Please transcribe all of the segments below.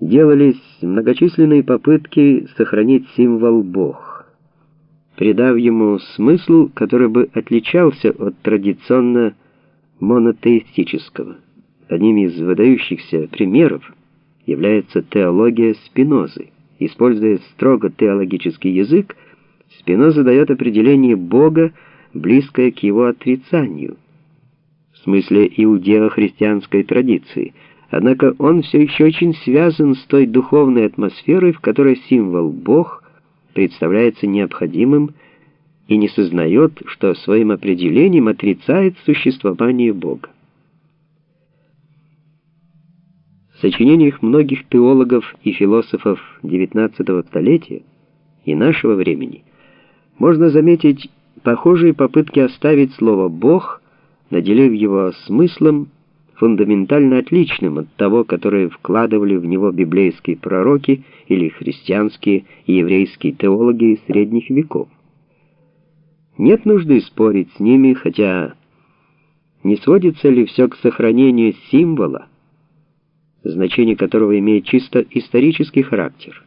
делались многочисленные попытки сохранить символ «Бог», придав ему смысл, который бы отличался от традиционно монотеистического. Одним из выдающихся примеров является теология Спинозы. Используя строго теологический язык, Спиноза дает определение Бога, близкое к его отрицанию, в смысле иудео-христианской традиции – Однако он все еще очень связан с той духовной атмосферой, в которой символ «Бог» представляется необходимым и не сознает, что своим определением отрицает существование Бога. В сочинениях многих теологов и философов XIX столетия и нашего времени можно заметить похожие попытки оставить слово «Бог», наделив его смыслом фундаментально отличным от того, которое вкладывали в него библейские пророки или христианские и еврейские теологи средних веков. Нет нужды спорить с ними, хотя не сводится ли все к сохранению символа, значение которого имеет чисто исторический характер.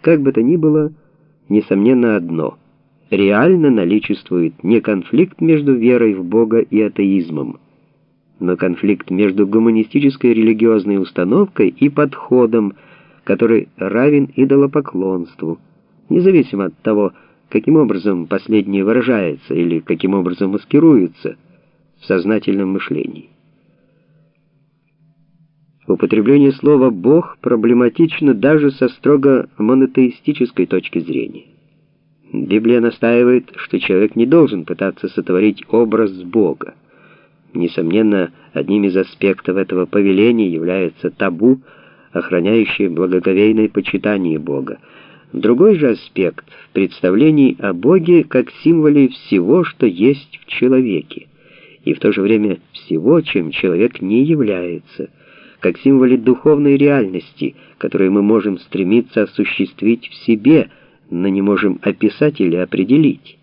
Как бы то ни было, несомненно одно – реально наличествует не конфликт между верой в Бога и атеизмом, но конфликт между гуманистической религиозной установкой и подходом, который равен идолопоклонству, независимо от того, каким образом последнее выражается или каким образом маскируется в сознательном мышлении. Употребление слова «бог» проблематично даже со строго монотеистической точки зрения. Библия настаивает, что человек не должен пытаться сотворить образ Бога. Несомненно, одним из аспектов этого повеления является табу, охраняющее благоговейное почитание Бога. Другой же аспект в представлении о Боге как символе всего, что есть в человеке, и в то же время всего, чем человек не является, как символе духовной реальности, которую мы можем стремиться осуществить в себе, но не можем описать или определить.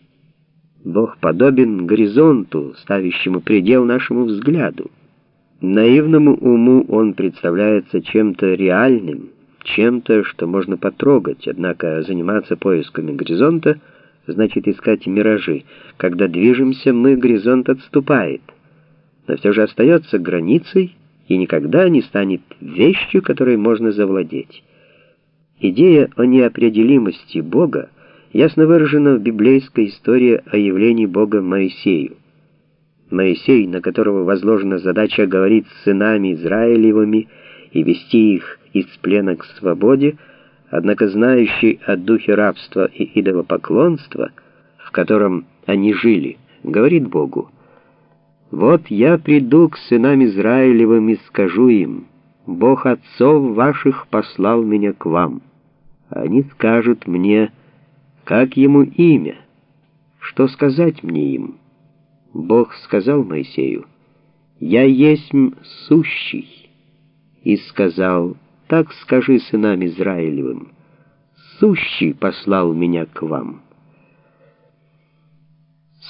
Бог подобен горизонту, ставящему предел нашему взгляду. Наивному уму он представляется чем-то реальным, чем-то, что можно потрогать, однако заниматься поисками горизонта значит искать миражи. Когда движемся, мы, горизонт отступает, но все же остается границей и никогда не станет вещью, которой можно завладеть. Идея о неопределимости Бога ясно выражена в библейской истории о явлении Бога Моисею. Моисей, на которого возложена задача говорить с сынами Израилевыми и вести их из плена к свободе, однако знающий о духе рабства и идолопоклонства, в котором они жили, говорит Богу, «Вот я приду к сынам Израилевым и скажу им, Бог отцов ваших послал меня к вам. Они скажут мне, как ему имя? Что сказать мне им? Бог сказал Моисею, «Я есть сущий». И сказал, «Так скажи сынам Израилевым, сущий послал меня к вам».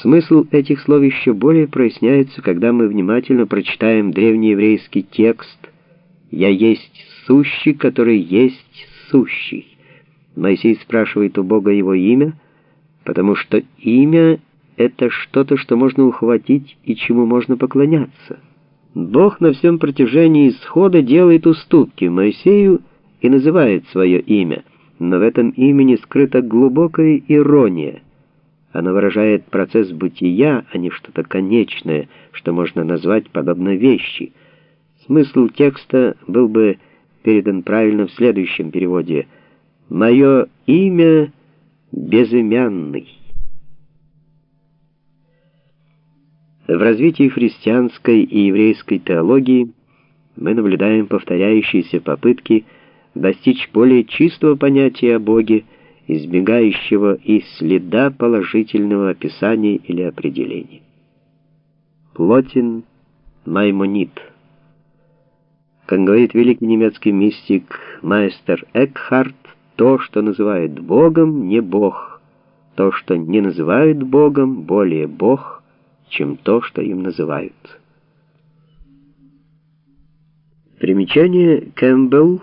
Смысл этих слов еще более проясняется, когда мы внимательно прочитаем древнееврейский текст «Я есть сущий, который есть сущий». Моисей спрашивает у Бога его имя, потому что имя — это что-то, что можно ухватить и чему можно поклоняться. Бог на всем протяжении исхода делает уступки Моисею и называет свое имя, но в этом имени скрыта глубокая ирония. Оно выражает процесс бытия, а не что-то конечное, что можно назвать подобно вещи. Смысл текста был бы передан правильно в следующем переводе — Мое имя безымянный. В развитии христианской и еврейской теологии мы наблюдаем повторяющиеся попытки достичь более чистого понятия о Боге, избегающего и следа положительного описания или определения. Плотин Маймонит Как говорит великий немецкий мистик Майстер Экхарт, то, что называют Богом, не Бог. То, что не называют Богом, более Бог, чем то, что им называют. Примечание Кэмпбелл